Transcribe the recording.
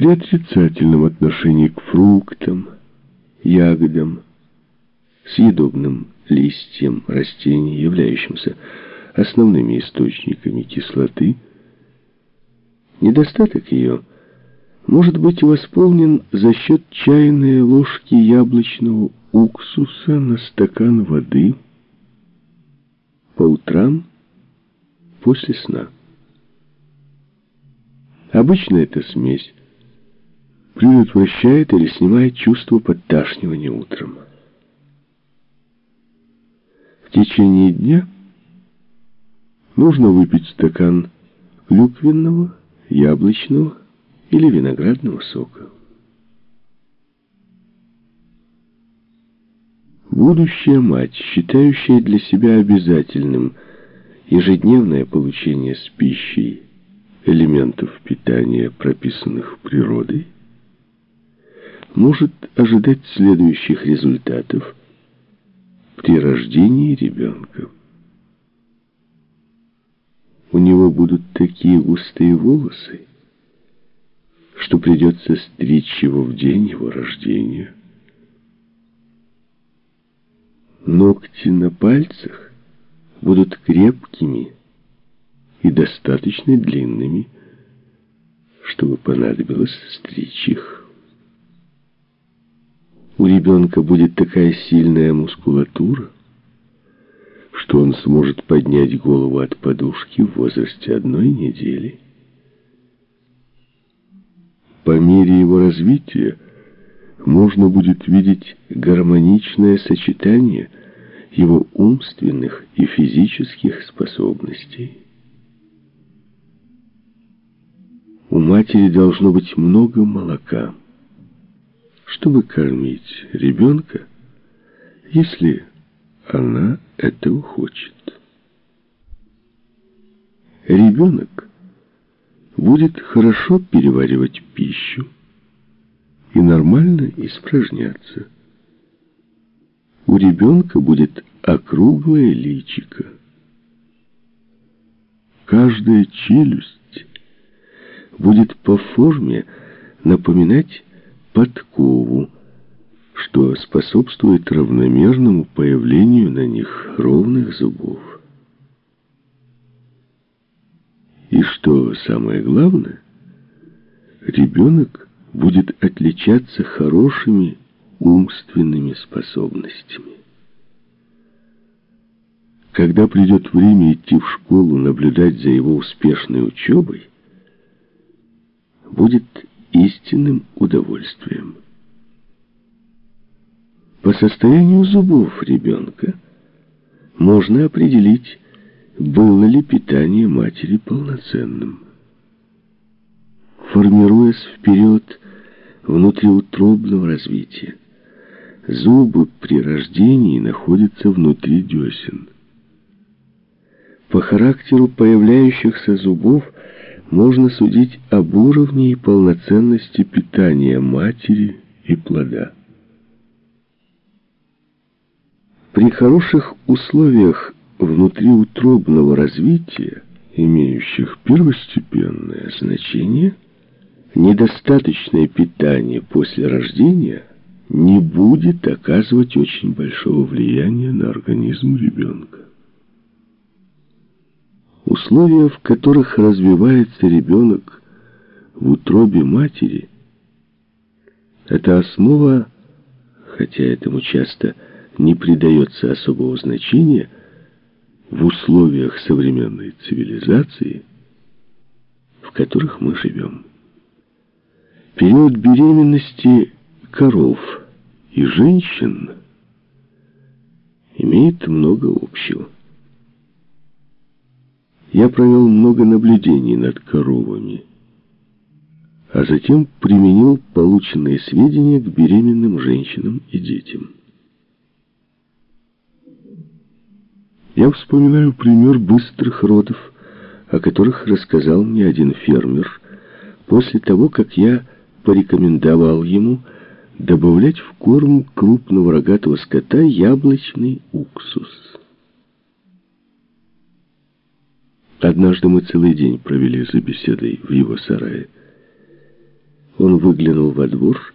при отрицательном отношении к фруктам, ягодам, съедобным листьям растений, являющимся основными источниками кислоты, недостаток ее может быть восполнен за счет чайной ложки яблочного уксуса на стакан воды по утрам после сна. Обычно эта смесь предотвращает или снимает чувство подташнивания утром. В течение дня нужно выпить стакан клюквенного, яблочного или виноградного сока. Будущая мать, считающая для себя обязательным ежедневное получение с пищей элементов питания, прописанных природой, может ожидать следующих результатов при рождении ребенка. У него будут такие густые волосы, что придется стричь его в день его рождения. Ногти на пальцах будут крепкими и достаточно длинными, чтобы понадобилось стричь их. У ребенка будет такая сильная мускулатура, что он сможет поднять голову от подушки в возрасте одной недели. По мере его развития можно будет видеть гармоничное сочетание его умственных и физических способностей. У матери должно быть много молока, чтобы кормить ребенка, если она этого хочет. Ребенок будет хорошо переваривать пищу и нормально испражняться. У ребенка будет округлое личико. Каждая челюсть будет по форме напоминать подкову, что способствует равномерному появлению на них ровных зубов. И что самое главное, ребенок будет отличаться хорошими умственными способностями. Когда придет время идти в школу, наблюдать за его успешной учебой, будет истинным удовольствием. По состоянию зубов ребенка можно определить, было ли питание матери полноценным. Формируясь в период внутриутробного развития, зубы при рождении находятся внутри десен. По характеру появляющихся зубов – можно судить об уровне и полноценности питания матери и плода. При хороших условиях внутриутробного развития, имеющих первостепенное значение, недостаточное питание после рождения не будет оказывать очень большого влияния на организм ребенка. Условия, в которых развивается ребенок в утробе матери, это основа, хотя этому часто не придается особого значения, в условиях современной цивилизации, в которых мы живем. Период беременности коров и женщин имеет много общего. Я провел много наблюдений над коровами, а затем применил полученные сведения к беременным женщинам и детям. Я вспоминаю пример быстрых родов, о которых рассказал мне один фермер, после того, как я порекомендовал ему добавлять в корм крупного рогатого скота яблочный уксус. Однажды мы целый день провели за беседой в его сарае. он выглянул во двор